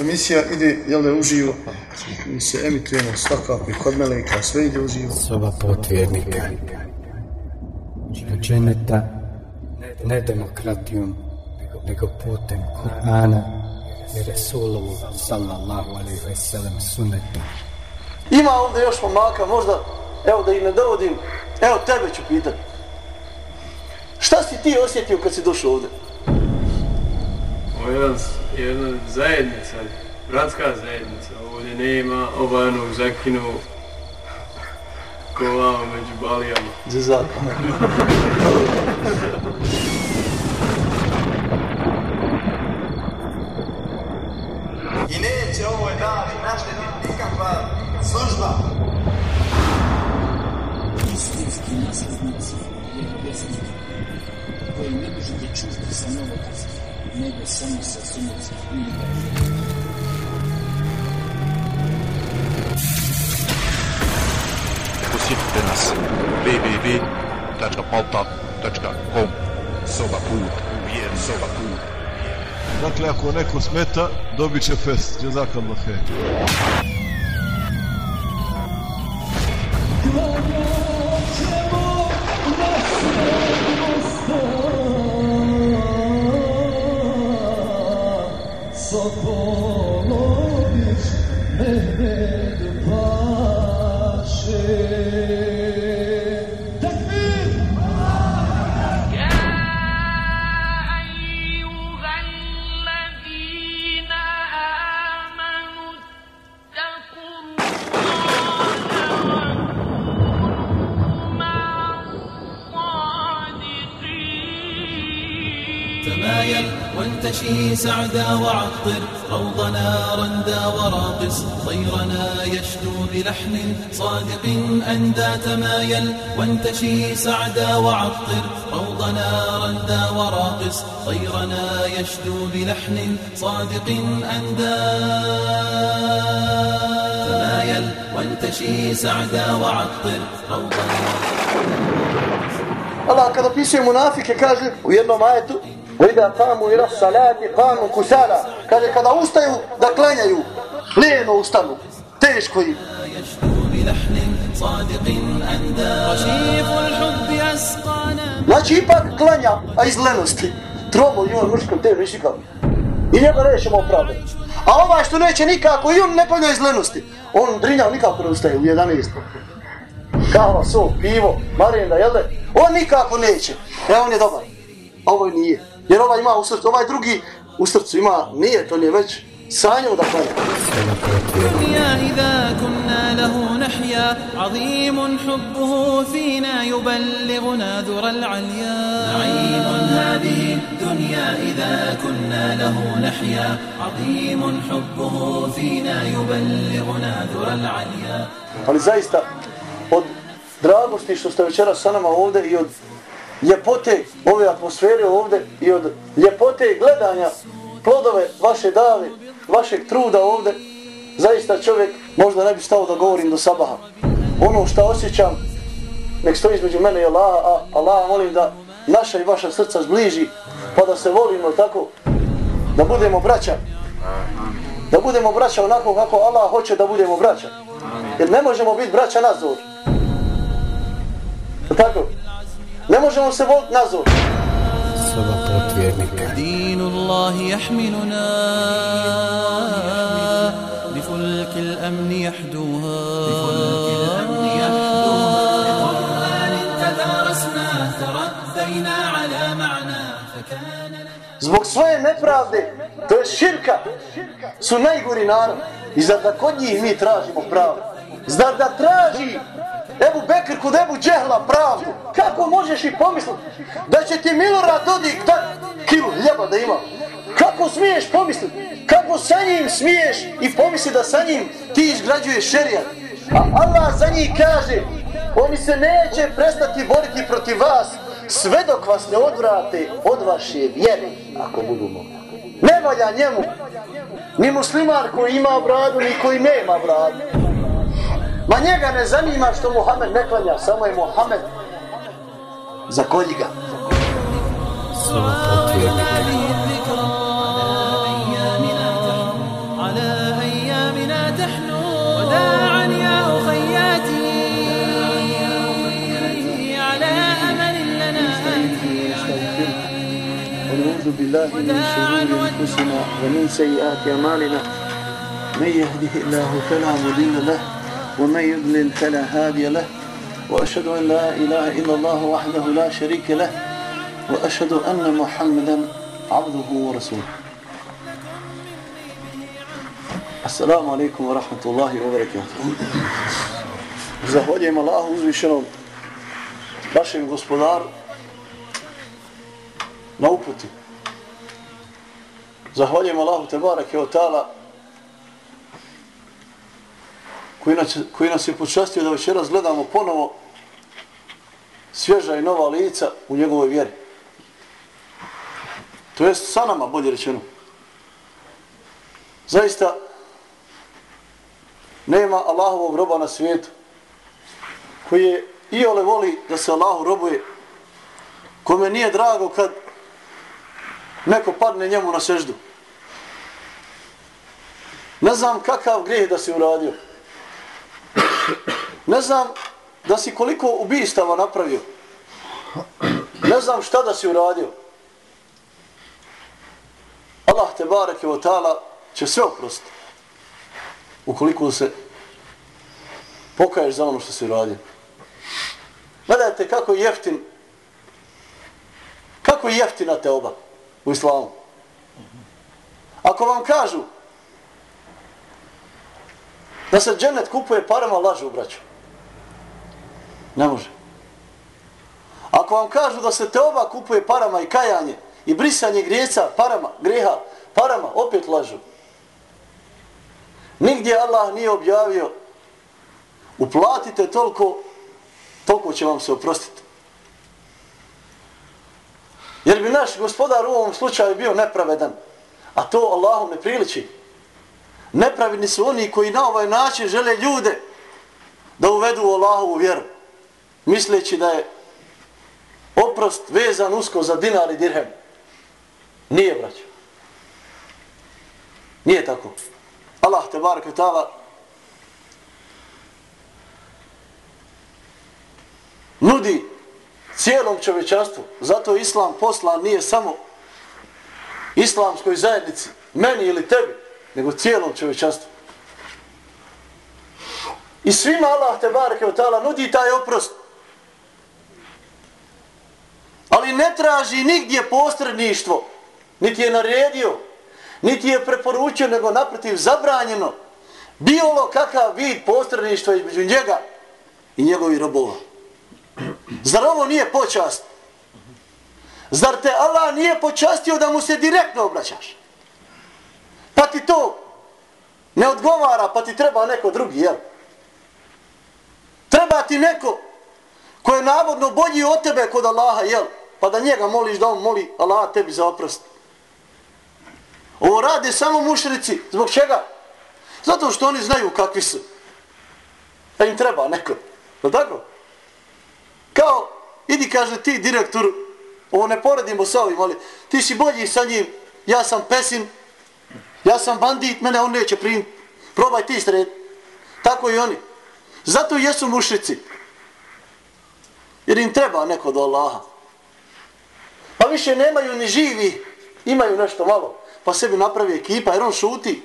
emisija ide, jel da, uživo. Mi se emitujemo svakako i kod Meleka, sve ide uživo. Soba potvjernika. Dženeta, ne demokratijom, nego putem Kur'ana i Resuluhu sallallahu alaihi ve sellem sunnetom. Ima ovdje još momaka, možda, evo da ih ne dovodim, evo tebe ću pitati. Šta si ti osjetio kad si došao ovdje? Ovo je jedan, jedna zajednica, bratska zajednica. Ovdje nema obajanog zakinu ko vama među balijama. Zezaka. I neće ovoj davi naštetiti nikakva služba. istinski nasljednici vjerovjesnika koji ne možete čuti sa novotarskih, nego samo sa sunnetskih knjiga. Posjetite nas www.palta.com Soba put, vjer soba put. Dakle, ako neko smeta, dobit će fest. Jazakallah khair. Apollo is سعدا وعطر روضنا رندا وراقص طيرنا يشدو بلحن صادق أندى تمايل. وانتشي سعدا وعطر روضنا رندا وراقص طيرنا يشدو بلحن صادق أندى تمايل. وانتشي سعدا وعطر روضنا Allah kada pisuje munafike kaže u jednom ajetu وَإِذَا قَامُوا إِلَى الصَّلَاةِ قَامُوا كُسَالًا Kaže kada ustaju da klanjaju, lijeno ustanu, teško im. يشدو بلحن صادق أندى رشيف الحب أسقانا Znači ipak klanja, a iz lenosti. Tromo i on muškom te višika. I njega nećemo opravdati. A ovaj što neće nikako i on ne klanja iz lenosti. On drinjao nikako ne ustaje u 11. Kava, so, pivo, marenda, jel da? On nikako neće. E on je dobar. A ovaj nije. Jer ovaj ima u srcu, ovaj drugi u srcu ima, nije, to nije već sanjao da klanja. Soba potvjernika. الدنيا إذا كنا له نحيا عظيم حبه فينا يبلغنا ذرى العليا نعيم هذه الدنيا إذا كنا له نحيا عظيم حبه فينا يبلغنا ذرى العليا Ali zaista, od dragosti što ste večeras sa nama ovde i od ljepote ove atmosfere ovde i od ljepote gledanja plodove vaše dave, vašeg truda ovde, zaista čovjek možda ne bi stao da govorim do sabaha. Ono što osjećam, nek stoji između mene i Allaha, a Allah molim da naša i vaša srca zbliži, pa da se volimo tako, da budemo braća. Da budemo braća onako kako Allah hoće da budemo braća. Jer ne možemo biti braća na zor. Tako? Ne možemo se voliti na zor. Soba potvjernika. دين الله يحملنا بفلك الأمن يحدوها بفلك الأمن يحدوها بقرآن تدارسنا تربينا على معنى فكان لنا Zbog svoje nepravde, to je širka, su najgori narod. I zar da kod njih mi tražimo pravdu? Zar da traži Ebu Bekr kod Ebu Džehla pravdu? Kako možeš i pomisliti da će ti Milorad Dodik da kilu hljeba da ima? Kako smiješ pomisliti? Kako sa njim smiješ i pomisli da sa njim ti izgrađuješ šerijat? A Allah za njih kaže, oni se neće prestati boriti protiv vas sve dok vas ne odvrate od vaše vjere, ako budu mogli. Ne valja njemu, ni musliman koji ima bradu, ni koji nema bradu. Ma njega ne zanima što Muhammed ne klanja, samo je Muhammed zakolji ga. ونعوذ بالله من شرور انفسنا ومن سيئات اعمالنا من يهده الله فلا مضل له ومن يضلل فلا هادي له وأشهد أن لا إله إلا الله وحده لا شريك له وأشهد أن محمدا عبده ورسوله السلام عليكم ورحمة الله وبركاته Zahvaljujem Allahu uzvišenom našem gospodaru na uputi. Zahvaljujem Allahu Tebarake od Tala koji nas, koji nas je počastio da večeras gledamo ponovo svježa i nova lica u njegovoj vjeri. To jest sa nama, bolje rečeno. Zaista, nema Allahovog roba na svijetu koji je i ole voli da se Allahu robuje, kome nije drago kad neko padne njemu na seždu. Ne znam kakav grijeh da si uradio. Ne znam da si koliko ubistava napravio. Ne znam šta da si uradio. Allah te bareke o ta'ala će sve oprostiti. Ukoliko se pokaješ za ono što si uradio. Gledajte kako je jeftin kako je jeftina te oba u islamu. Ako vam kažu da se dženet kupuje parama, lažu, braću. Ne može. Ako vam kažu da se te oba kupuje parama i kajanje i brisanje grijeca parama, greha, parama, opet lažu. Nigdje Allah nije objavio uplatite toliko, toliko će vam se oprostiti. Jer bi naš gospodar u ovom slučaju bio nepravedan. A to Allahu ne priliči. Nepravedni su oni koji na ovaj način žele ljude da uvedu u Allahovu vjeru. Misleći da je oprost vezan usko za dinar i dirhem. Nije, braćo. Nije tako. Allah te barak ta'ala nudi cijelom čovečanstvu. Zato islam poslan nije samo islamskoj zajednici, meni ili tebi, nego cijelom čovečanstvu. I svima Allah te bareke od nudi taj oprost. Ali ne traži nigdje posredništvo, niti je naredio, niti je preporučio, nego naprotiv zabranjeno bilo kakav vid posredništva između njega i njegovih robova. Zar ovo nije počast? Zar te Allah nije počastio da mu se direktno obraćaš? Pa ti to ne odgovara, pa ti treba neko drugi, jel? Treba ti neko ko je navodno bolji od tebe kod Allaha, jel? Pa da njega moliš da on moli Allah tebi za oprost. Ovo rade samo mušrici. Zbog čega? Zato što oni znaju kakvi su. Da im treba neko. Je tako? Kao, idi kaže ti direktor, ovo ne poredimo sa ovim, ali ti si bolji sa njim, ja sam pesim, ja sam bandit, mene on neće primiti. Probaj ti sred. Tako i oni. Zato jesu mušici. Jer im treba neko do Allaha. Pa više nemaju ni živi, imaju nešto malo. Pa sebi napravi ekipa, jer on šuti.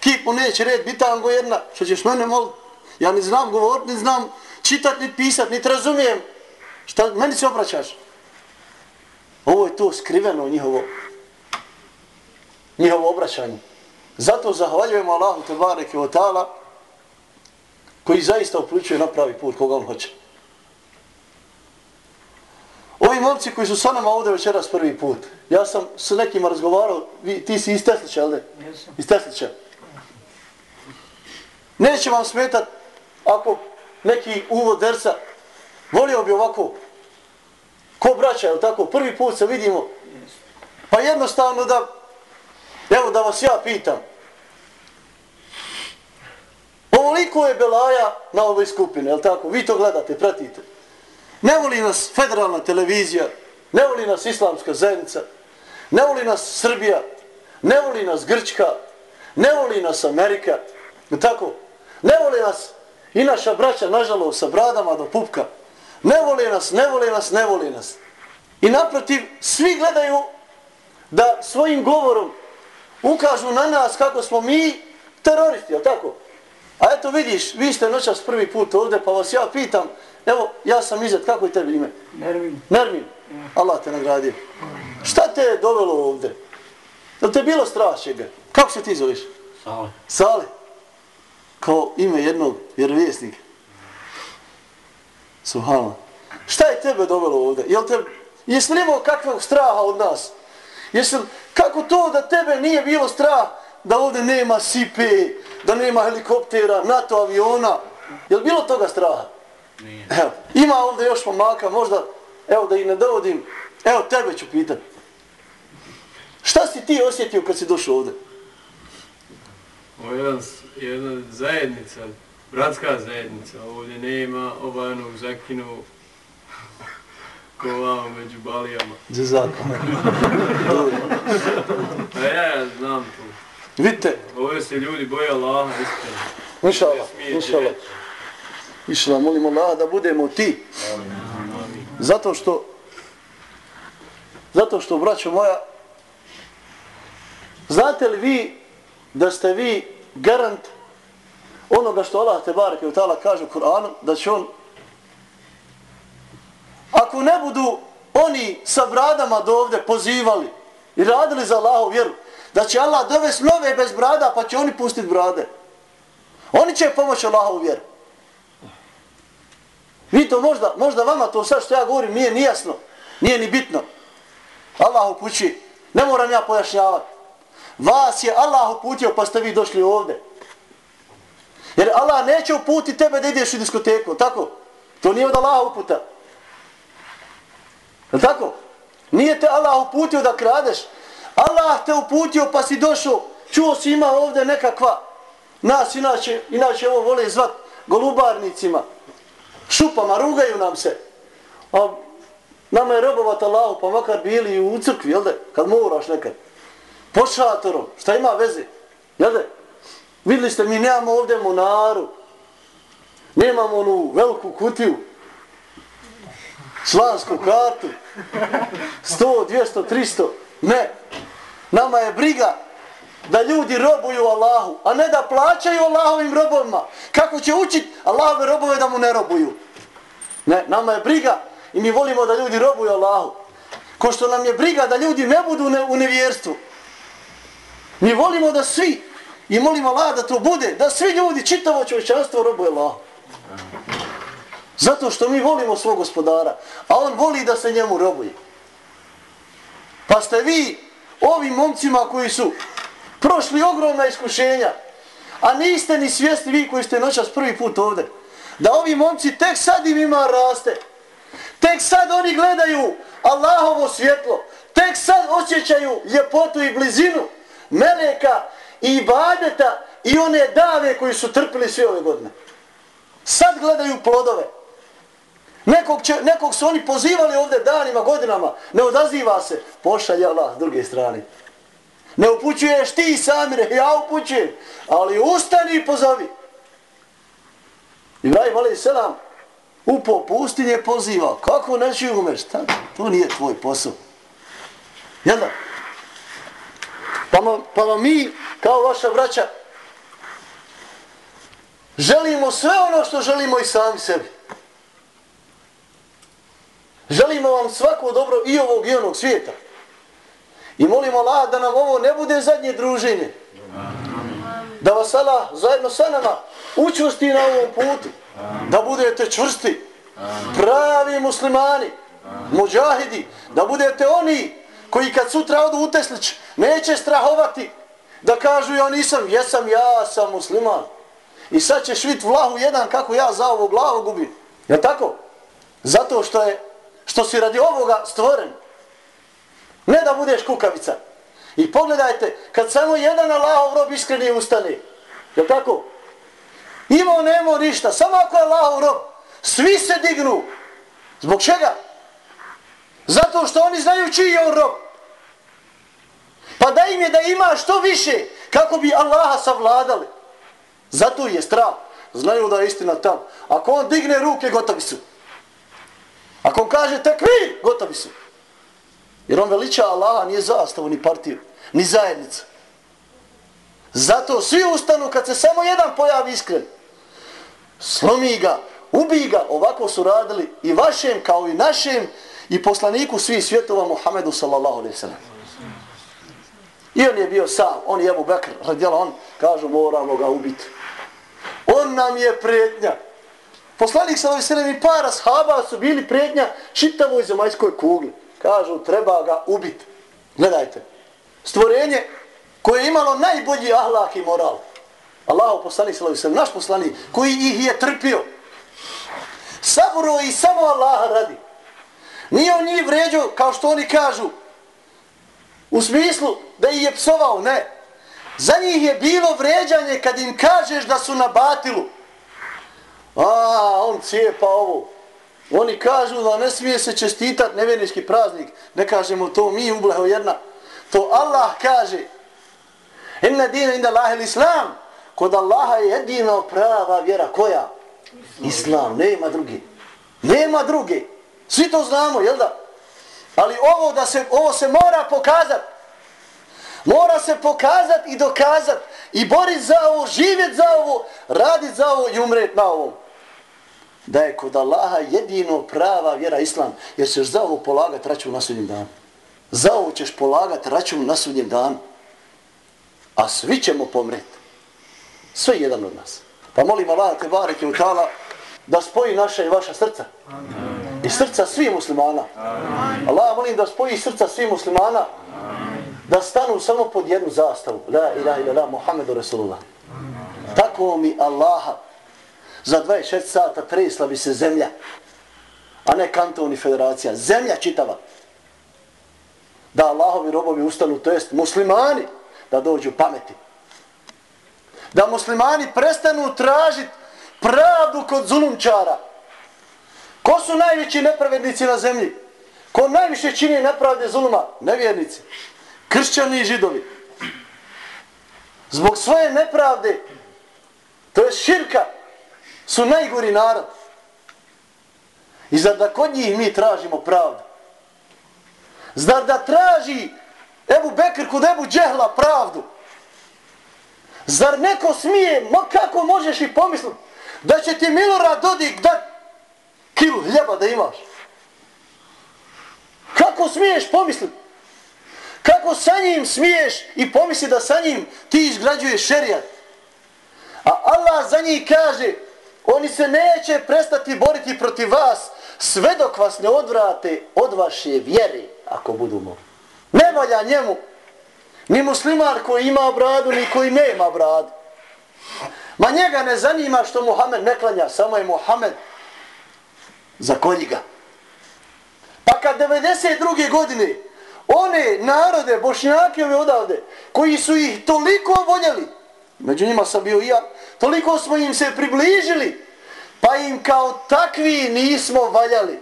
Kipu neće red, bitango jedna, što ćeš mene moliti. Ja ni znam govorit, ni znam čitat, ni pisat, ni razumijem. Šta, meni se obraćaš? Ovo je to skriveno njihovo, njihovo obraćanje. Zato zahvaljujemo Allahu Tebareke Otala koji zaista uključuje na pravi put koga on hoće. Ovi momci koji su sa nama ovdje večeras prvi put, ja sam s nekima razgovarao, vi, ti si iz Teslića, jel de? Iz Teslića. Neće vam smetat ako neki uvod dersa volio bi ovako ko braća, jel tako? Prvi put se vidimo. Pa jednostavno da evo da vas ja pitam. Ovoliko je belaja na ovoj skupini, jel tako? Vi to gledate, pratite. Ne voli nas federalna televizija, ne voli nas islamska zajednica, ne voli nas Srbija, ne voli nas Grčka, ne voli nas Amerika, tako? Ne voli nas i naša braća, nažalost, sa bradama do pupka. Ne voli nas, ne voli nas, ne voli nas. I naprotiv, svi gledaju da svojim govorom ukažu na nas kako smo mi teroristi, jel tako? A eto vidiš, vi ste noćas prvi put ovdje, pa vas ja pitam, evo, ja sam izet, kako je tebi ime? Nermin. Nermin. Allah te nagradio. Šta te je dovelo ovdje? Je te je bilo strah čega? Kako se ti zoveš? Sale. Sale. Kao ime jednog vjerovjesnika. Subhanallah. Šta je tebe dovelo ovdje? Jel te, jesi li imao kakvog straha od nas? Jesi li, kako to da tebe nije bilo strah da ovdje nema sipe, da nema helikoptera, NATO aviona? Je li bilo toga straha? Nije. Evo, ima ovdje još momaka, možda, evo da ih ne dovodim, evo tebe ću pitat. Šta si ti osjetio kad si došao ovdje? Ovo je jedan, jedna zajednica, bratska zajednica. Ovdje nema obanog zakinu ko vamo među balijama. Zezako. A ja, ja znam to. Vidite, Ovdje se ljudi boje Allaha iskreno. inša Allah, Išla, smijete Allah. molimo Allah da budemo ti. Zato što, zato što, braćo moja, znate li vi da ste vi garant onoga što Allah te bareke u ta'ala kaže u Kur'anu, da će on ako ne budu oni sa bradama do ovde pozivali i radili za Allahu vjeru, da će Allah dovesti nove bez brada pa će oni pustiti brade. Oni će pomoći Allahu vjeru. Vi to možda, možda vama to sad što ja govorim nije nijasno, nije ni bitno. Allah upući, ne moram ja pojašnjavati. Vas je Allah uputio pa ste vi došli ovde. Jer Allah neće uputiti tebe da ideš u diskoteku, tako? To nije od Allaha uputa. Je tako? Nije te Allah uputio da kradeš. Allah te uputio pa si došao, čuo si ima ovde nekakva, nas inače, inače ovo vole zvat golubarnicima, šupama, rugaju nam se. A nama je robovat Allahu, pa makar bili u crkvi, jel da? Kad moraš nekad. Pod šatorom, šta ima veze? Jel da? Vidjeli ste, mi nemamo ovdje monaru. Nemamo onu veliku kutiju. Slansku kartu. 100, 200, 300. Ne. Nama je briga da ljudi robuju Allahu, a ne da plaćaju Allahovim robovima. Kako će učit Allahove robove da mu ne robuju? Ne, nama je briga i mi volimo da ljudi robuju Allahu. Ko što nam je briga da ljudi ne budu ne, u nevjerstvu. Mi volimo da svi, i molimo Allah da to bude, da svi ljudi, čitavo čovječanstvo robuje Allahu. Zato što mi volimo svog gospodara, a on voli da se njemu robuje. Pa ste vi ovim momcima koji su prošli ogromna iskušenja, a niste ni svjesni vi koji ste noćas prvi put ovdje, da ovi momci tek sad im ima raste, tek sad oni gledaju Allahovo svjetlo, tek sad osjećaju ljepotu i blizinu meleka i ibadeta i one dave koji su trpili sve ove godine. Sad gledaju plodove. Nekog, će, nekog su oni pozivali ovdje danima, godinama, ne odaziva se, pošalje Allah s druge strane. Ne upućuješ ti Samire, ja upućujem, ali ustani i pozovi. Ibrahim alaih selam upo pustinje poziva, kako neću umeš. To nije tvoj posao. Jel da? Pa, pa vam mi, kao vaša braća, želimo sve ono što želimo i sami sebi. Želimo vam svako dobro i ovog i onog svijeta. I molimo Allah da nam ovo ne bude zadnje druženje. Da vas Allah zajedno sa nama učvrsti na ovom putu. Da budete čvrsti, pravi muslimani, muđahidi. Da budete oni koji kad sutra odu u Teslić neće strahovati da kažu ja nisam, jesam, ja sam musliman. I sad ćeš vidjeti vlahu jedan kako ja za ovu glavu gubim. Je tako? Zato što je što si radi ovoga stvoren. Ne da budeš kukavica. I pogledajte, kad samo jedan Allahov rob iskreni ustane, je tako? Imao nemo ništa, samo ako je Allahov rob, svi se dignu. Zbog čega? Zato što oni znaju čiji je on rob. Pa da im je da ima što više, kako bi Allaha savladali. Zato je strah. Znaju da je istina tam. Ako on digne ruke, gotovi su. Ako on kaže tekvir, gotovi su. Jer on veliča Allaha, nije zastavu, ni partiju, ni zajednica. Zato svi ustanu kad se samo jedan pojavi iskren. Slomi ga, ubi ga. Ovako su radili i vašem kao i našem i poslaniku svih svjetova Muhammedu sallallahu alaihi sallam. I on je bio sam, on je Ebu Bekr, radijala on, kažu moramo ga ubiti. On nam je prednja. Poslanik sallallahu alaihi sallam i para shaba su bili prednja čitavoj zemaljskoj kugli. Kažu treba ga ubiti. Gledajte, stvorenje koje je imalo najbolji ahlak i moral. Allahu poslanik sallallahu alejhi naš poslanik koji ih je trpio. Saburo i samo Allaha radi. Nije on njih vređao kao što oni kažu. U smislu da ih je psovao, ne. Za njih je bilo vređanje kad im kažeš da su na batilu. A, on cijepa ovo. Oni kažu da ne smije se čestitat nevjernički praznik. Ne kažemo to mi ubleho jedna. To Allah kaže. Inna dina inda Allahe l'Islam. Kod Allaha je jedino prava vjera. Koja? Islam. Nema drugi. Nema drugi. Svi to znamo, jel da? Ali ovo, da se, ovo se mora pokazat. Mora se pokazat i dokazat. I borit za ovo, živjet za ovo, radit za ovo i umret na ovom. Da je kod Allaha jedino prava vjera Islam. Jer ćeš za ovo polagat račun na sudnjem danu. Za ovo ćeš polagat račun na sudnjem danu a svi ćemo pomreti. Sve jedan od nas. Pa molim Allaha te bareke u tala da spoji naša i vaša srca. I srca svih muslimana. Allah molim da spoji srca svih muslimana. Da stanu samo pod jednu zastavu. La ilaha ila la Muhammedu Rasulullah. Tako mi Allaha za 26 sata tresla bi se zemlja. A ne kantoni federacija. Zemlja čitava. Da Allahovi robovi ustanu, to jest muslimani, da dođu pameti. Da muslimani prestanu tražiti pravdu kod zulumčara. Ko su najveći nepravednici na zemlji? Ko najviše čini nepravde zuluma? Nevjernici. Kršćani i židovi. Zbog svoje nepravde, to je širka, su najgori narod. I zar da kod njih mi tražimo pravdu? Zar da traži Ebu Bekr kod Ebu Džehla pravdu. Zar neko smije, ma kako možeš i pomisliti, da će ti Milorad Dodik da kilu hljeba da imaš? Kako smiješ pomisliti? Kako sa njim smiješ i pomisli da sa njim ti izgrađuješ šerijat? A Allah za njih kaže, oni se neće prestati boriti protiv vas sve dok vas ne odvrate od vaše vjere, ako budu mogli. Ne valja njemu ni muslimar koji ima bradu, ni koji nema bradu. Ma njega ne zanima što Muhammed ne klanja, samo je Muhammed za koljiga. Pa kad 92. godine one narode, bošnjake ove odavde, koji su ih toliko voljeli, među njima sam bio i ja, toliko smo im se približili, pa im kao takvi nismo valjali.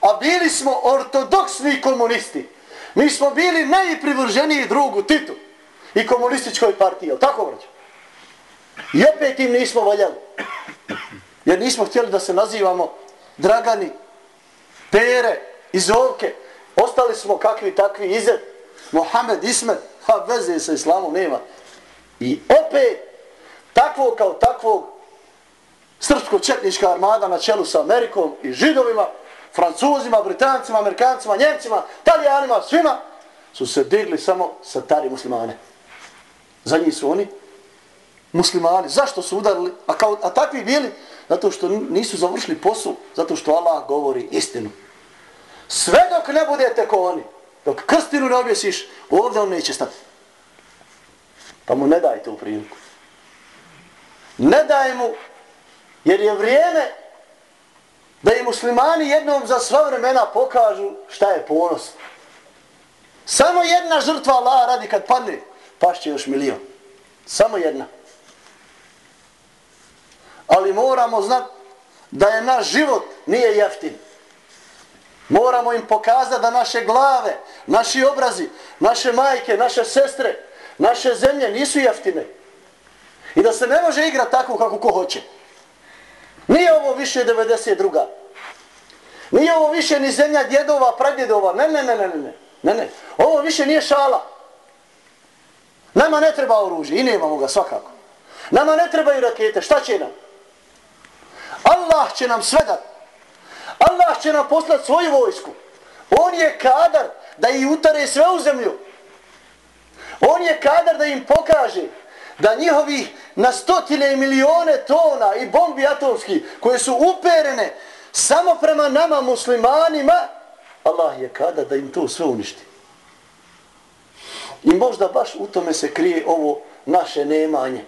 A bili smo ortodoksni komunisti. Mi smo bili najprivrženiji drugu Titu i komunističkoj partiji, je tako vraću? I opet im nismo valjali. Jer nismo htjeli da se nazivamo Dragani, Pere, Izovke. Ostali smo kakvi takvi Izet, Mohamed, Ismet, ha veze sa islamom nema. I opet takvog kao takvog srpsko-četnička armada na čelu sa Amerikom i židovima Francuzima, Britancima, Amerikancima, Njemcima, Talijanima, svima, su se digli samo satari muslimane. Za njih su oni muslimani. Zašto su udarili? A, kao, a takvi bili? Zato što nisu završili posao, zato što Allah govori istinu. Sve dok ne budete ko oni, dok krstinu ne objesiš, ovdje on neće stati. Pa mu ne dajte u priliku. Ne daj mu, jer je vrijeme da i muslimani jednom za sva vremena pokažu šta je ponos. Samo jedna žrtva Allah radi kad padne, pašće još milion. Samo jedna. Ali moramo znati da je naš život nije jeftin. Moramo im pokazati da naše glave, naši obrazi, naše majke, naše sestre, naše zemlje nisu jeftine. I da se ne može igrati tako kako ko hoće. Nije ovo više 92. Nije ovo više ni zemlja djedova, pradjedova. Ne, ne, ne, ne, ne. Ne, ne. Ovo više nije šala. Nama ne treba oružje i nemamo ga svakako. Nama ne trebaju rakete. Šta će nam? Allah će nam sve dat. Allah će nam poslati svoju vojsku. On je kadar da ih utare sve u zemlju. On je kadar da im pokaže da njihovi na stotine i milijone tona i bombi atomski koje su uperene samo prema nama muslimanima, Allah je kada da im to sve uništi. I možda baš u tome se krije ovo naše nemanje.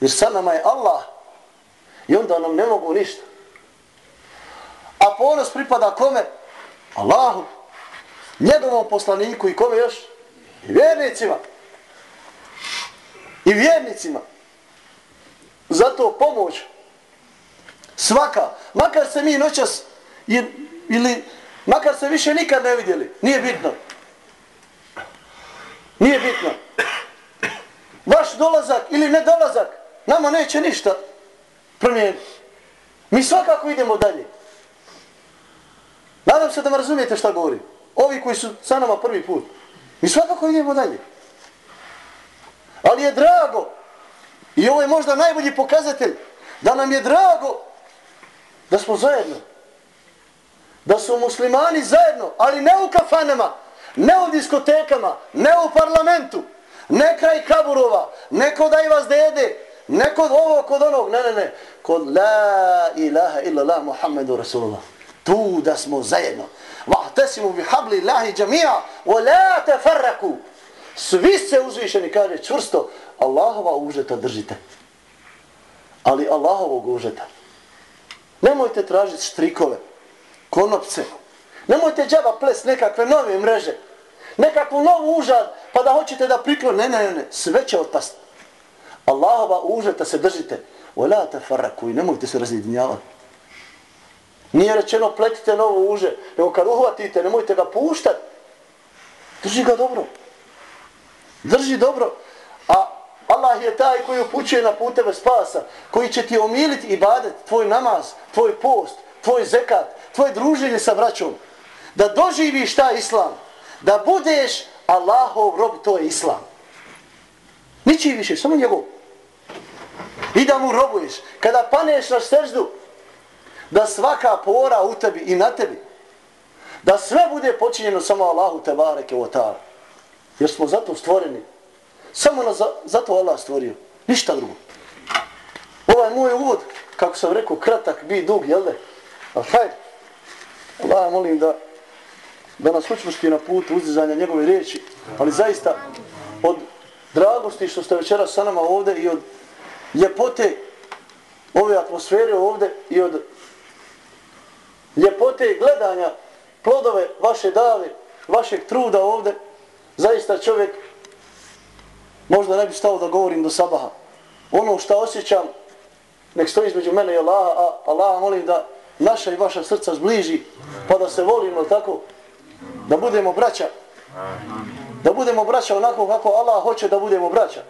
Jer sa nama je Allah i onda nam ne mogu ništa. A ponos pripada kome? Allahu, njegovom poslaniku i kome još? I vjernicima. I vjernicima. Zato pomoć svaka, makar se mi noćas ili makar se više nikad ne vidjeli, nije bitno. Nije bitno. Vaš dolazak ili nedolazak nama neće ništa promijeniti. Mi svakako idemo dalje. Nadam se da me razumijete šta govorim. Ovi koji su sa nama prvi put. Mi svakako idemo dalje. Ali je drago, i ovo je možda najbolji pokazatelj, da nam je drago da smo zajedno. Da su muslimani zajedno, ali ne u kafanama, ne u diskotekama, ne u parlamentu, ne kraj kaburova, ne kod da vas dede, ne kod ovo, kod onog, ne, ne, ne, kod la ilaha illa la Muhammedu Rasulullah. Tu da smo zajedno. Vahtesimu bi habli lahi džamija, wa la tefarraku. Svi se uzvišeni, kaže čvrsto, Allahova užeta držite. Ali Allahovog užeta. Nemojte tražiti štrikove, konopce. Nemojte džaba ples nekakve nove mreže. Nekakvu novu užad, pa da hoćete da priklon. Ne, ne, ne, sve će otpast. Allahova užeta se držite. Ola te farraku i nemojte se razjedinjavati. Nije rečeno pletite novo uže, nego kad uhvatite, nemojte ga puštati. Drži ga dobro. Drži dobro. A Allah je taj koji upućuje na puteve spasa, koji će ti omiliti ibadet, tvoj namaz, tvoj post, tvoj zekat, tvoje druženje sa braćom. Da doživiš taj islam. Da budeš Allahov rob, to je islam. Ničiji više, samo njegov. I da mu robuješ. Kada paneš na seždu, da svaka pora u tebi i na tebi, da sve bude počinjeno samo Allahu te bareke o ta'ala. Jer smo zato stvoreni. Samo na, zato Allah stvorio. Ništa drugo. Ovaj moj uvod, kako sam rekao, kratak, bi dug, jel da? Ali hajde. Allah molim da da nas učvrsti na put uzdizanja njegove riječi, ali zaista od dragosti što ste večera sa nama ovde i od ljepote ove atmosfere ovde i od ljepote gledanja plodove vaše dave, vašeg truda ovde, zaista čovjek možda ne bi stao da govorim do sabaha. Ono što osjećam, nek stoji između mene i Allaha, a Allaha molim da naša i vaša srca zbliži, pa da se volimo tako, da budemo braća. Da budemo braća onako kako Allah hoće da budemo braća.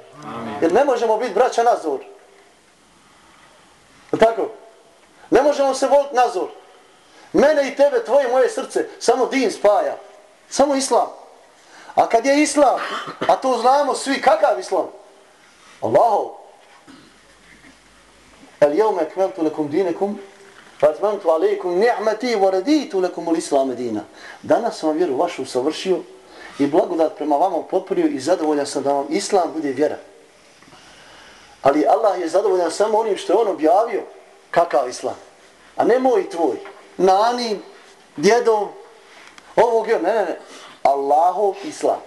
Jer ne možemo biti braća nazor. Tako? Ne možemo se voliti nazor. Mene i tebe, tvoje moje srce, samo din spaja. Samo islam. A kad je islam, a to znamo svi, kakav islam? Allahov. El jevme ekmeltu lekum dinekum, fatmantu alaikum ni'mati wa raditu lekum ul islam dina. Danas sam vjeru vašu savršio i blagodat prema vama potporio i zadovoljan sam da vam islam bude vjera. Ali Allah je zadovoljan samo onim što je on objavio kakav islam. A ne moj tvoj nani, djedov, ovog je, ne, ne, ne, Allahov islam.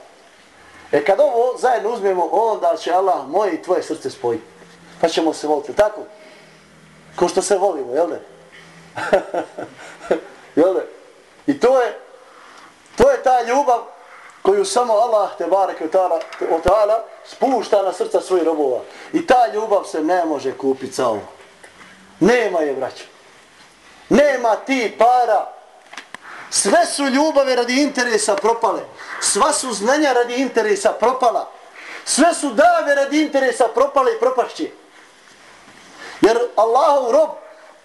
E kad ovo zajedno uzmemo, onda će Allah moje i tvoje srce spojiti. Pa ćemo se voliti, tako? Ko što se volimo, jel ne? jel ne? I to je, to je ta ljubav koju samo Allah te barek od ta'ala spušta na srca svojih robova. I ta ljubav se ne može kupiti za ovo. Nema je, braćo. Nema ti para. Sve su ljubave radi interesa propale. Sva su znanja radi interesa propala. Sve su dave radi interesa propale i propašće. Jer Allahov rob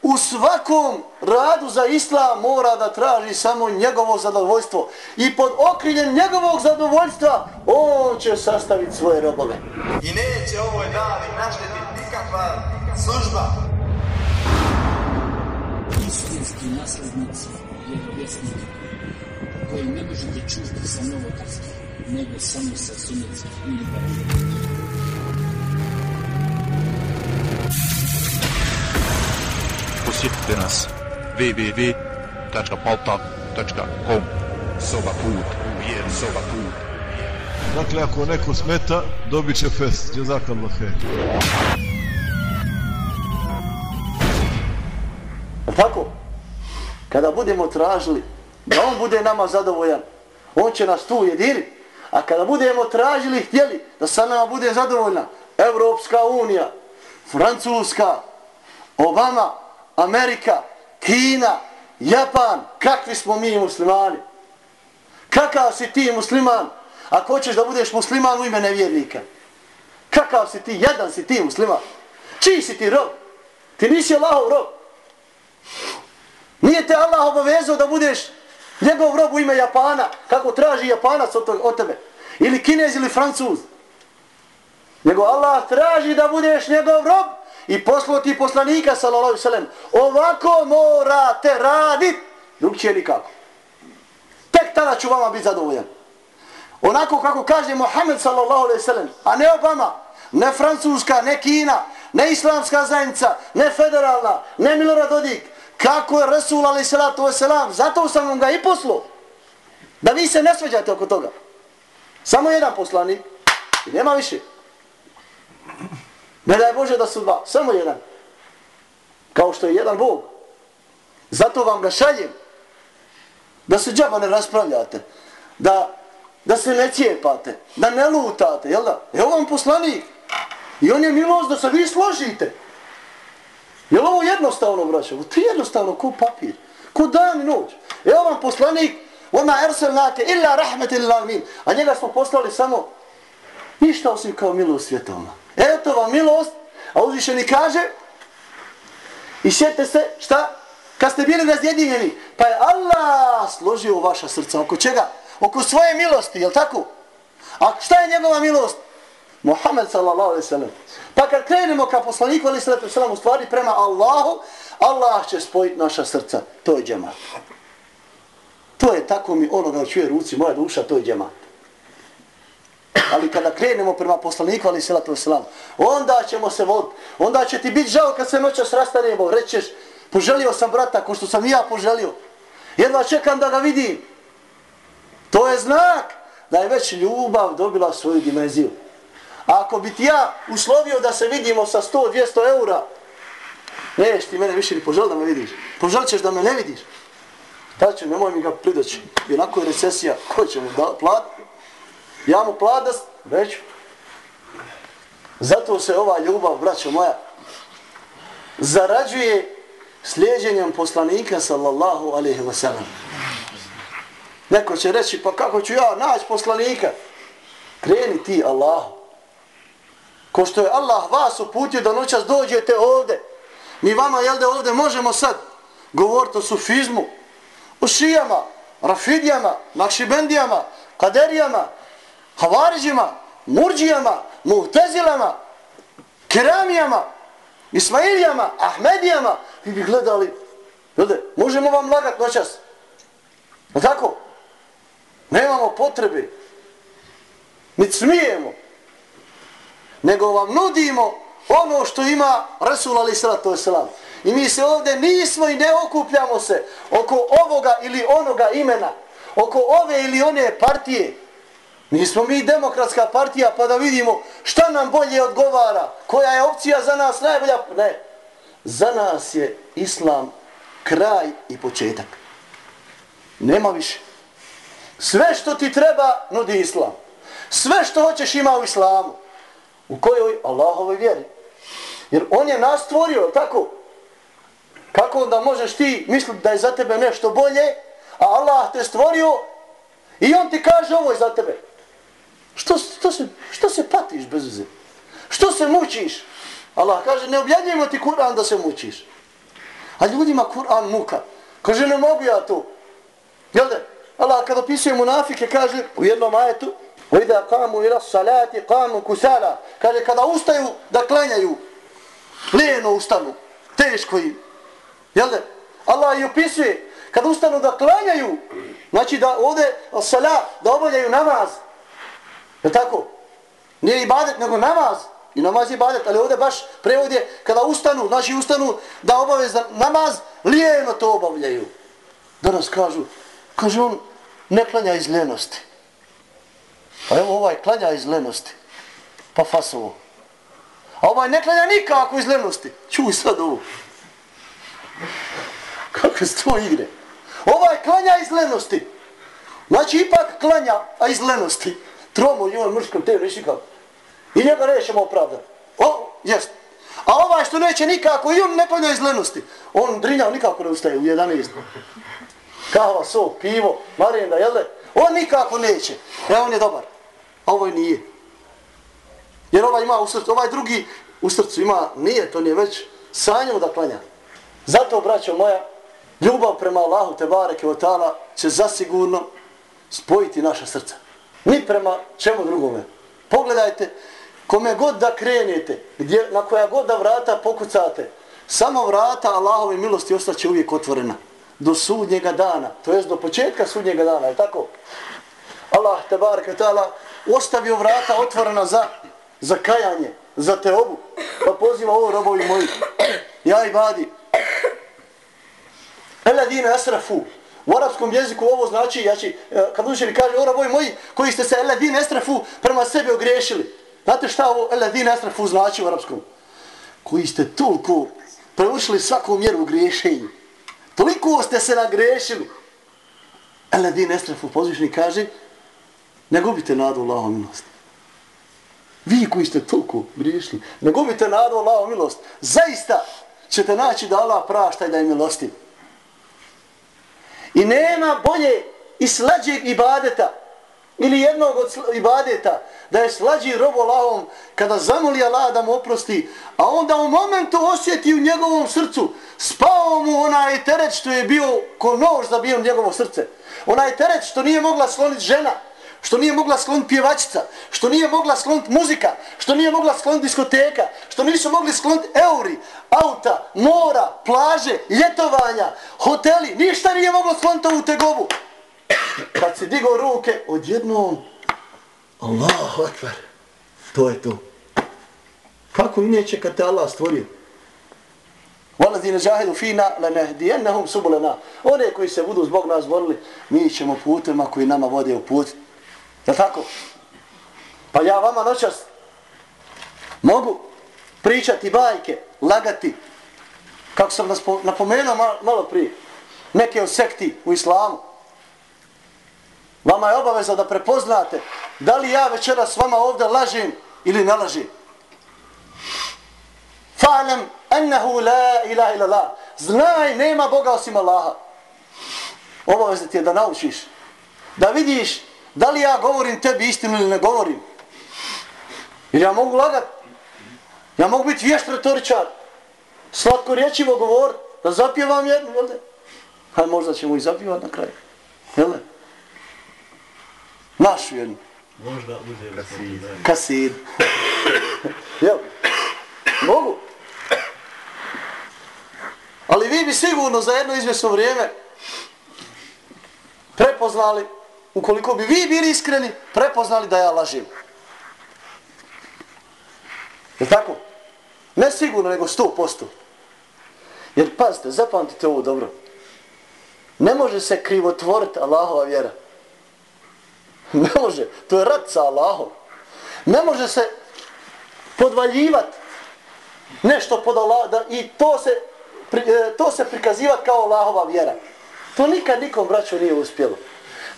u svakom radu za islam mora da traži samo njegovo zadovoljstvo. I pod okriljem njegovog zadovoljstva on će sastaviti svoje robove. I neće ovoj dali naštetiti nikakva služba. Koji ne možete čuti sa novotarskih, nego samo sa sunetskih ili Posjetite nas www.paltak.com Soba put, vjer soba put. Dakle, ako neko smeta, dobit će fest. Jazakallah hej. Tako? Kada budemo tražili da on bude nama zadovoljan, on će nas tu ujediniti. A kada budemo tražili i htjeli da sa nama bude zadovoljna Evropska unija, Francuska, Obama, Amerika, Kina, Japan, kakvi smo mi muslimani? Kakav si ti musliman ako hoćeš da budeš musliman u ime nevjernika? Kakav si ti, jedan si ti musliman? Čiji si ti rob? Ti nisi Allahov rob. Nije te Allah obavezao da budeš njegov rob u ime Japana, kako traži Japanac od, od tebe. Ili Kinez ili Francuz. Nego Allah traži da budeš njegov rob i poslao ti poslanika, sallallahu alaihi sallam. Ovako morate radit. Drugčije nikako. Tek tada ću vama biti zadovoljan. Onako kako kaže Mohamed, sallallahu alaihi sallam. A ne Obama, ne Francuska, ne Kina, ne Islamska zajednica, ne federalna, ne Milorad Dodik. Kako je Resul alaihi salatu wasalam. Zato sam vam ga i poslao. Da vi se ne sveđate oko toga. Samo jedan poslanik. I nema više. Ne daj Bože da su dva. Samo jedan. Kao što je jedan Bog. Zato vam ga šaljem. Da se džaba ne raspravljate. Da, da se ne cijepate. Da ne lutate. Jel da? Evo vam poslanik. I on je milost da se vi složite. Je li ovo jednostavno, braćo? To je jednostavno ko papir. Ko dan i noć. Evo vam poslanik. Oma erselnake illa rahmetin lalmin. A njega smo poslali samo ništa osim kao milost svjetovna. Eto vam milost. A uzvišeni kaže i sjetite se šta? Kad ste bili razjedinjeni, pa je Allah složio vaša srca. Oko čega? Oko svoje milosti, jel tako? A šta je njegova milost? Muhammed sallallahu alaihi sallam. Pa kad krenemo ka poslaniku alaihi sallatu sallam u stvari prema Allahu, Allah će spojiti naša srca. To je džemat. To je tako mi onoga čuje ruci, moja duša, to je džemat. Ali kada krenemo prema poslaniku alaihi sallatu sallam, onda ćemo se voditi. Onda će ti biti žao kad se noćas rastanemo. Rećeš, poželio sam brata ko što sam i ja poželio. Jedva čekam da ga vidim. To je znak da je već ljubav dobila svoju dimenziju. A ako bi ti ja uslovio da se vidimo sa 100-200 eura, neš ti mene više ni požel da me vidiš. Poželit ćeš da me ne vidiš. Tad ću, nemoj mi ga pridoći. I onako je recesija, ko će mu da plat? Ja mu pladas, već. Zato se ova ljubav, braćo moja, zarađuje slijedjenjem poslanika sallallahu alaihi wa sallam. Neko će reći, pa kako ću ja naći poslanika? Kreni ti Allahu. Ko što je Allah vas uputio da noćas dođete ovde. Mi vama, jel da ovde možemo sad govoriti o sufizmu, o šijama, rafidijama, nakšibendijama, kaderijama, havariđima, murđijama, muhtezilama, keramijama, ismailijama, ahmedijama. Vi bi gledali, jel da, možemo vam lagat noćas. No tako? Nemamo potrebe. Niti smijemo nego vam nudimo ono što ima Resul Ali Salatu Veselam. I mi se ovdje nismo i ne okupljamo se oko ovoga ili onoga imena, oko ove ili one partije. Nismo mi demokratska partija pa da vidimo šta nam bolje odgovara, koja je opcija za nas najbolja. Ne, za nas je Islam kraj i početak. Nema više. Sve što ti treba nudi Islam. Sve što hoćeš ima u Islamu. U kojoj Allahovoj vjeri. Jer on je nas stvorio, tako? Kako onda možeš ti misliti da je za tebe nešto bolje, a Allah te stvorio i on ti kaže ovo je za tebe. Što, što, se, što se patiš bez veze? Što se mučiš? Allah kaže, ne objavljujemo ti Kur'an da se mučiš. A ljudima Kur'an muka. Kaže, ne mogu ja to. Jel da? Allah kada opisuje munafike kaže u jednom ajetu وَإِذَا قَامُوا إِلَى الصَّلَاةِ قَامُوا كُسَالًا Kaže, kada ustaju da klanjaju, lijeno ustanu, teško im. Jel da? Allah i opisuje, kada ustanu da klanjaju, znači da ovde salat, da obavljaju namaz. Je tako? Nije ibadet, nego namaz. I namaz je ibadet, ali ovde baš prevod je kada ustanu, znači ustanu da obave namaz, lijeno to obavljaju. Danas kažu, kaže on, ne klanja iz ljenosti. Pa evo ovaj klanja iz lenosti. Pa fasovo. A ovaj ne klanja nikako iz lenosti. Čuj sad ovo. Kako se to igre? Ovaj klanja iz lenosti. Znači ipak klanja, a iz lenosti. Tromo i on mrškom te reši kako. I njega nećemo opravdati. O, jest. A ovaj što neće nikako i on ne klanja iz lenosti. On drinjao nikako ne ustaje u 11. Kava, so, pivo, marenda, jel? On nikako neće. E, on je dobar. A ovaj nije. Jer ovaj ima u srcu, ovaj drugi u srcu ima, nije, to nije već sanjao da klanja. Zato, braćo moja, ljubav prema Allahu te bareke otala će zasigurno spojiti naša srca. Ni prema čemu drugome. Pogledajte, kome god da krenete, gdje, na koja god da vrata pokucate, samo vrata Allahove milosti ostaće uvijek otvorena. Do sudnjega dana, to jest do početka sudnjega dana, je tako? Allah te bareke otala ostavio vrata otvorena za, za kajanje, za teobu. Pa poziva ovo robovi moji. Ja i badi. Eladine esrafu. U arapskom jeziku ovo znači, znači kad učeni kaže, o robovi moji, koji ste se eladine esrafu prema sebi ogrešili. Znate šta ovo eladine esrafu znači u arapskom? Koji ste toliko preušili svaku mjeru u griješenju. Toliko ste se nagrešili. Eladine esrafu, pozvišni pa kaže, Ne gubite nadu Allahom milost. Vi koji ste toliko griješni, ne gubite nadu Allahom milost. Zaista ćete naći da Allah prašta i da je milostiv. I nema bolje i slađeg ibadeta ili jednog od ibadeta da je slađi rob Allahom kada zamoli Allah da mu oprosti, a onda u momentu osjeti u njegovom srcu spao mu onaj teret što je bio ko nož zabio njegovo srce. Onaj teret što nije mogla sloniti žena, što nije mogla skloniti pjevačica, što nije mogla skloniti muzika, što nije mogla skloniti diskoteka, što nisu mogli skloniti euri, auta, mora, plaže, ljetovanja, hoteli, ništa nije moglo skloniti ovu tegovu. Kad si digao ruke, odjednom, Allahu otvar, to je to. Kako inače kad te Allah stvorio? Walazine jahidu fina lanahdiyannahum subulana. One koji se budu zbog nas borili, mi ćemo putima koji nama vode u put Je tako? Pa ja vama noćas mogu pričati bajke, lagati, kako sam napomenuo malo prije, neke od sekti u islamu. Vama je obaveza da prepoznate da li ja večeras s vama ovdje lažim ili ne lažim. Fa'lam ennehu la ilaha ila la. Znaj, nema Boga osim Allaha. Obaveza ti je da naučiš, da vidiš Da li ja govorim tebi istinu ili ne govorim? Jer ja mogu lagat. Ja mogu biti vješt retoričar. Slatko riječivo govor. Da zapjevam jednu, jel ne? Hajde, možda ćemo i zapjevat na kraju. Jel ne? Našu jednu. Možda uzeli kasid. Kasid. jel? Mogu. Ali vi bi sigurno za jedno izvjesno vrijeme prepoznali ukoliko bi vi bili iskreni, prepoznali da ja lažim. Je tako? Ne sigurno, nego sto posto. Jer pazite, zapamtite ovo dobro. Ne može se krivotvoriti Allahova vjera. Ne može. To je rad sa Allahom. Ne može se podvaljivati nešto pod Allah, da, i to se, e, to se prikazivati kao Allahova vjera. To nikad nikom braću nije uspjelo.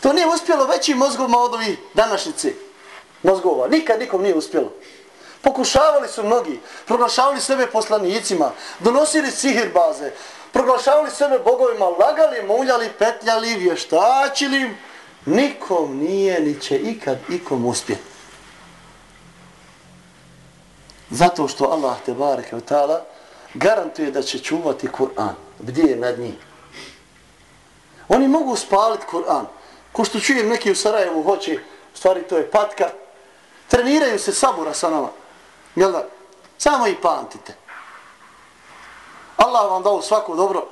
To nije uspjelo većim mozgovima od ovih današnjice mozgova. Nikad nikom nije uspjelo. Pokušavali su mnogi, proglašavali sebe poslanicima, donosili sihir baze, proglašavali sebe bogovima, lagali, muljali, petljali, vještačili. Nikom nije, ni će ikad ikom uspjeti. Zato što Allah te bareke od tala garantuje da će čuvati Kur'an. bdije nad njim. Oni mogu spaliti Kur'an. Ko što čujem neki u Sarajevu hoće, stvari to je patka, treniraju se sabura sa nama. Jel da? Samo i pamtite. Allah vam dao svako dobro.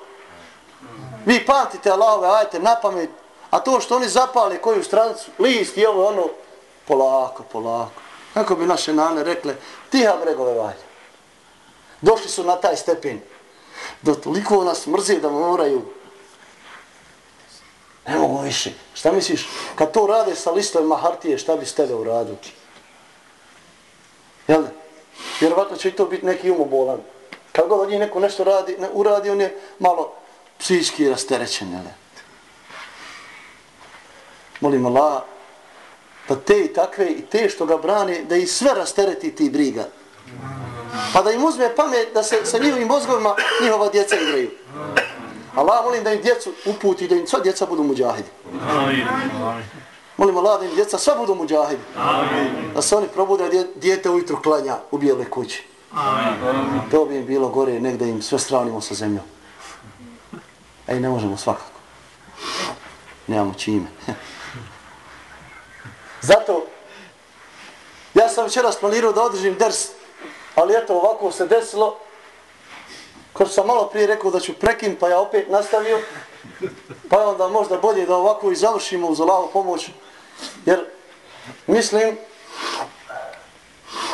Vi pamtite Allahove ajte na pamet, a to što oni zapale koju strancu, list i ovo ono, polako, polako. Kako bi naše nane rekle, tiha bregove valja. Došli su na taj stepen. Do toliko nas mrze da moraju. Ne mogu više. Šta misliš? Kad to rade sa listovima hartije, šta bi s tebe uradio? Jel ne? Vjerovatno će i to biti neki umobolan. Kad god od njih neko nešto radi, ne, uradi, on je malo psihički rasterećen, jel ne? Molim Allah, da te i takve i te što ga brane, da i sve rastereti ti briga. Pa da im uzme pamet da se sa njihovim mozgovima njihova djeca igraju. Allah molim da im djecu uputi, da im sva djeca budu muđahidi. Molim Allah da im djeca sva budu muđahidi. Da se oni probude djete ujutru klanja u bijele kući. To bi im bilo gore negde im sve stranimo sa zemljom. Ej, ne možemo svakako. Nemamo čime. Zato, ja sam večeras planirao da održim ders, ali eto, ovako se desilo, ko sam malo prije rekao da ću prekin, pa ja opet nastavio, pa je onda možda bolje da ovako i završimo uz Allahovu pomoć, jer mislim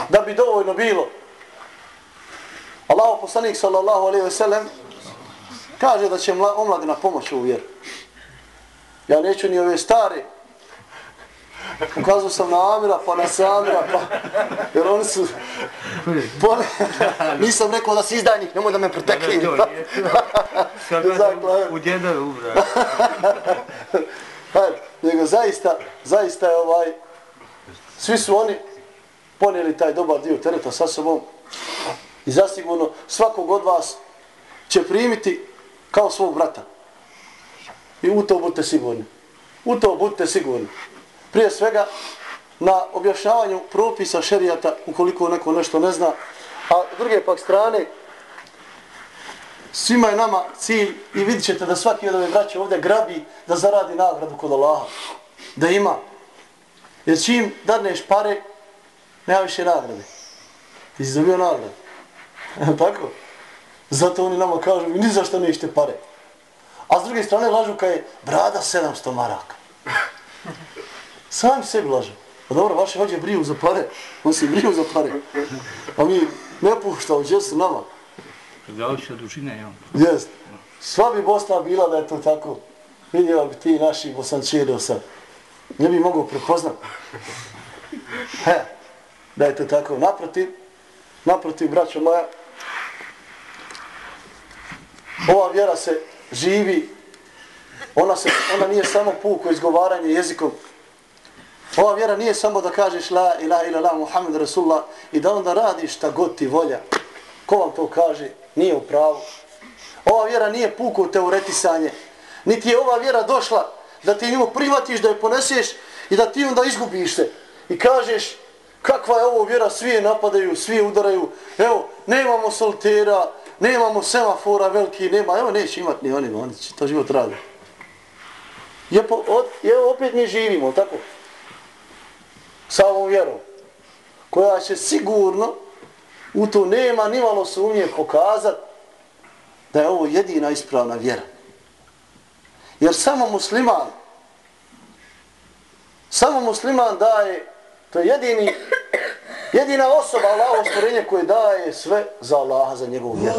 da bi dovoljno bilo. Allahov poslanik sallallahu alejhi ve sellem kaže da će omladina pomoć u vjeru. Ja neću ni ove stare Ukazao sam na Amira, pa na Samira, pa... Jer oni su... Pone... Nisam rekao da si izdajnik, nemoj da me protekli. U djedove ubra. Hajde, nego zaista, zaista je ovaj... Svi su oni ponijeli taj dobar dio tereta sa sobom. I zasigurno svakog od vas će primiti kao svog brata. I u to budite sigurni. U to budite sigurni prije svega na objašnjavanju propisa šerijata ukoliko neko nešto ne zna, a druge pak strane svima je nama cilj i vidit ćete da svaki od ove braće ovdje grabi da zaradi nagradu kod Allaha. Da ima. Jer čim dadneš pare, nema više nagrade. Ti si dobio nagradu. Tako? Zato oni nama kažu, ni zašto ne ište pare. A s druge strane lažu kaj je brada 700 maraka. Sam sebi laže. Pa dobro, vaše hođe briju za pare. On se briju za pare. A mi ne puštao, gdje su nama? Zavisi od dužine, ja. Jest. Sva bi Bosna bila da je to tako. Vidjela bi ti naši bosančije sad. Ne bi mogu prepoznat. He, da je to tako. Naprotiv, naprotiv, braćo moja, ova vjera se živi, ona, se, ona nije samo puko izgovaranje jezikom, Ova vjera nije samo da kažeš la ilaha ila la Muhammed Rasulullah i da onda radiš šta god ti volja. Ko vam to kaže? Nije u pravu. Ova vjera nije puko teoretisanje. Niti je ova vjera došla da ti nju prihvatiš, da je poneseš i da ti onda izgubiš se. I kažeš kakva je ovo vjera, svi je napadaju, svi je udaraju. Evo, nemamo soltera, nemamo semafora veliki, nema. Evo, neće imat ni oni, oni će to život raditi. Je, po, od, je opet mi živimo, tako? Sa ovom vjerom, koja će sigurno u to nema nimalo sumnje pokazat da je ovo jedina ispravna vjera. Jer samo musliman, samo musliman daje, to je jedini, jedina osoba Allaho stvorenje koje daje sve za Allaha, za njegovu vjeru.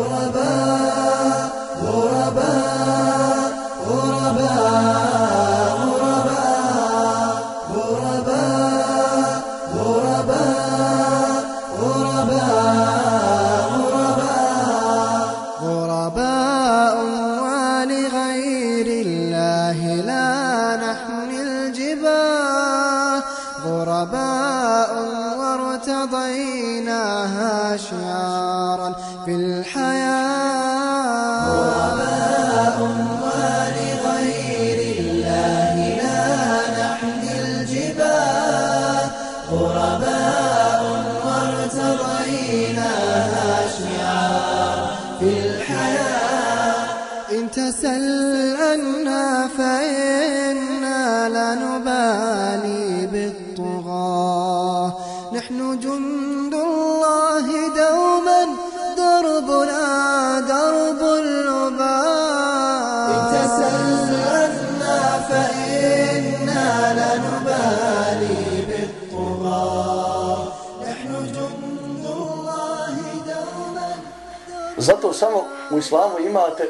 Zato samo u islamu imate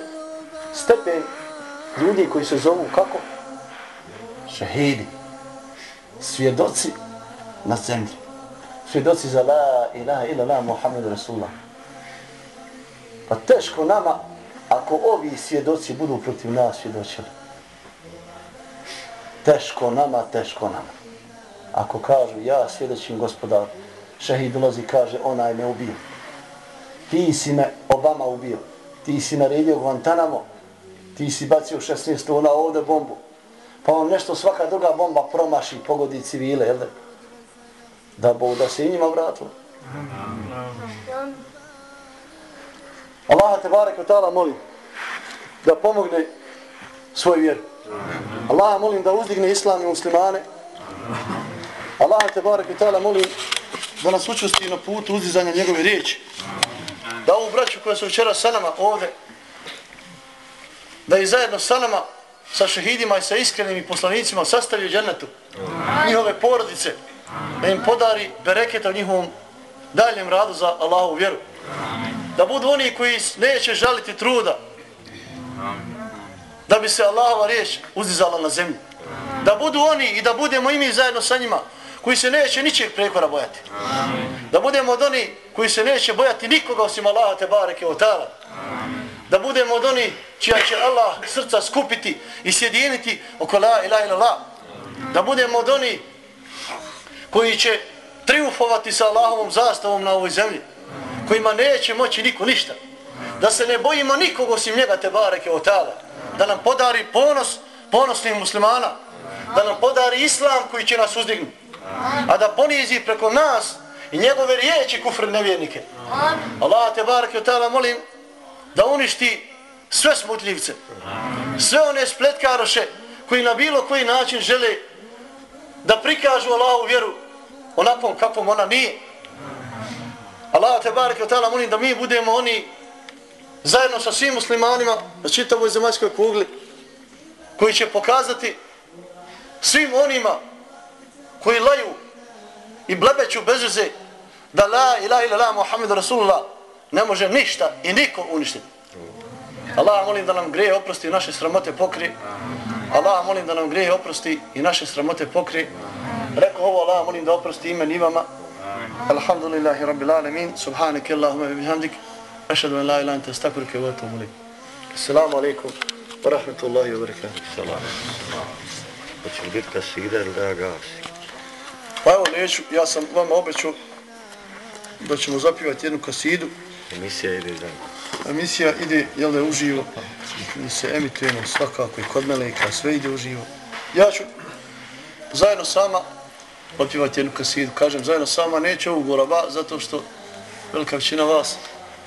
stepen ljudi koji se zovu kako? Šehidi. Svjedoci na zemlji. Svjedoci za la ilaha ila la Muhammed Rasulullah. Pa teško nama ako ovi svjedoci budu protiv nas svjedočili. Teško nama, teško nama. Ako kažu ja svjedočim gospodar, šehid ulazi kaže onaj me ubio. Ti si me Obama ubio. Ti si naredio Guantanamo. Ti si bacio 16 tona ovde bombu. Pa vam nešto svaka druga bomba promaši, pogodi civile, jel da? Da Bog da se i njima vratilo. Allaha te barek od tala molim da pomogne svoj vjer. Allaha molim da uzdigne islam i muslimane. Allaha te barek od tala molim da nas učusti na putu uzdizanja njegove riječi. Da ovu braću koja su včera sa nama ovde, da i zajedno sa nama, sa šehidima i sa iskrenim i poslanicima sastavljaju džennetu. Njihove porodice, da im podari bereketa u njihovom daljem radu za Allahovu vjeru. Da budu oni koji neće žaliti truda, da bi se Allahova riječ uzdizala na zemlju. Da budu oni i da budemo i mi zajedno sa njima, koji se neće ničeg prekora bojati. Da budemo od oni koji se neće bojati nikoga osim Allaha te bareke o ta'ala. Da budemo od oni čija će Allah srca skupiti i sjediniti oko la ilaha ila la. Da budemo od oni koji će triumfovati sa Allahovom zastavom na ovoj zemlji. Kojima neće moći niko ništa. Da se ne bojimo nikog osim njega te bareke o ta'ala. Da nam podari ponos ponosnih muslimana. Da nam podari islam koji će nas uzdignuti. A da ponizi preko nas i njegove riječi kufr nevjernike. Allah te barake od ta'ala molim da uništi sve smutljivce, sve one spletkaroše koji na bilo koji način žele da prikažu Allahu vjeru onakvom kakvom ona nije. Allah te barake od ta'ala molim da mi budemo oni zajedno sa svim muslimanima na čitavoj zemaljskoj kugli koji će pokazati svim onima koji laju i blebeću bezuze da la ilaha ila la Muhammed Rasulullah ne može ništa i niko uništiti. Allah molim da nam greje oprosti i naše sramote pokri. Allah molim da nam greje oprosti i naše sramote pokri. Rekao ovo Allah molim da oprosti imen i vama. Alhamdulillahi rabbil alamin. Subhanike Allahumma wa bihamdik. Ašadu an la ilaha anta stakurke wa atubu ilayk. Assalamu alaikum wa rahmatullahi wa barakatuh. Assalamu alaikum. li biti kasida ili da gasi? Pa evo neću, ja sam vama obećao da ćemo zapivati jednu kasidu. Emisija ide dan. Emisija ide, jel da je uživo, mi se emitujemo svakako i kod Meleka, sve ide uživo. Ja ću zajedno sama otpivati jednu kasidu. Kažem, zajedno sama neću ovu goraba, zato što velika većina vas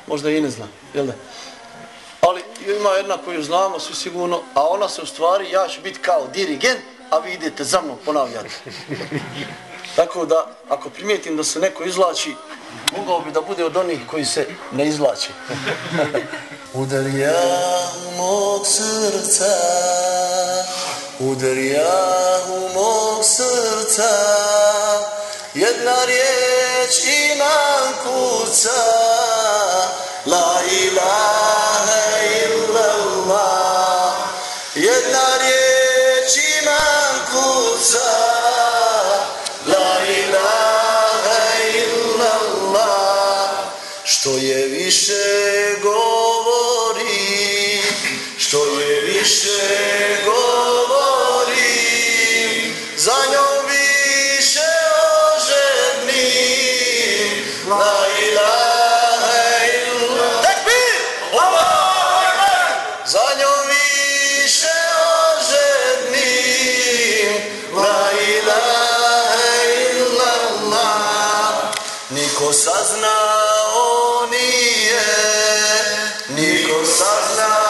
možda i ne zna, jel da? Ali ima jedna koju znamo svi sigurno, a ona se u stvari, ja ću biti kao dirigent, a vi idete za mnom ponavljati. Tako da, ako primijetim da se neko izlači, mogao bi da bude od onih koji se ne izlači. Udar ja mog srca, udar ja u mog srca, jedna riječ imam kuca, la ilaha Niko saznao nije, niko saznao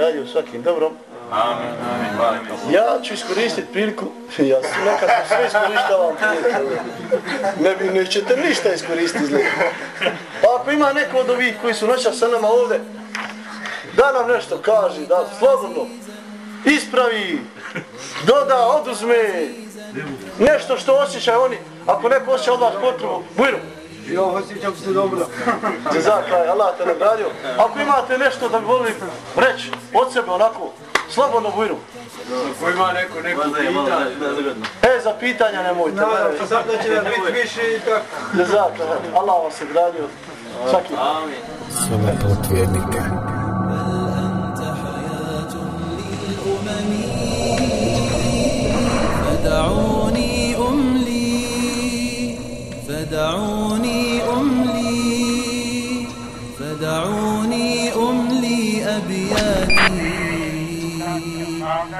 nagradio svakim dobrom. Amin, amin, Ja ću iskoristiti priliku, ja sam nekako sve iskoristavam priliku. Ne bi nećete ništa iskoristiti izgleda. Pa ako ima neko od ovih koji su noća sa nama ovde, da nam nešto kaže, da slobodno ispravi, doda, oduzme, nešto što osjećaju oni, ako neko osjeća od vas potrebu, bujru. Ja osjećam se dobro. Jezakaj, Allah te nagradio. Ako imate nešto da bi volili reći od sebe onako, slobodno bujru. Ako ima neko, neko pitanje. E, za pitanja nemojte. Nadam se sad da će da biti više i tako. Jezakaj, Allah vas je gradio. Svaki. Amin. Salavat vjernika. فدعوني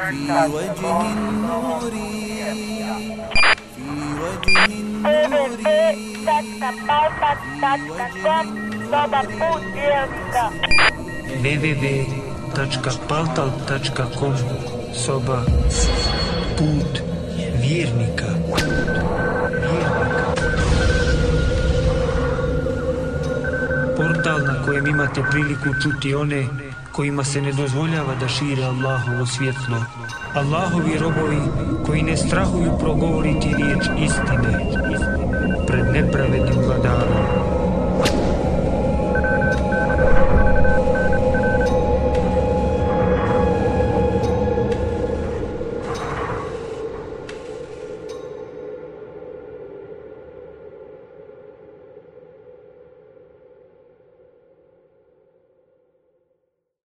في وجه النور في وجه النور www.paltal.com Soba Put vjernika Portal na kojem imate priliku čuti one kojima se ne dozvoljava da šire Allahovo svjetlo. Allahovi robovi koji ne strahuju progovoriti riječ istine pred nepravednim vladarom.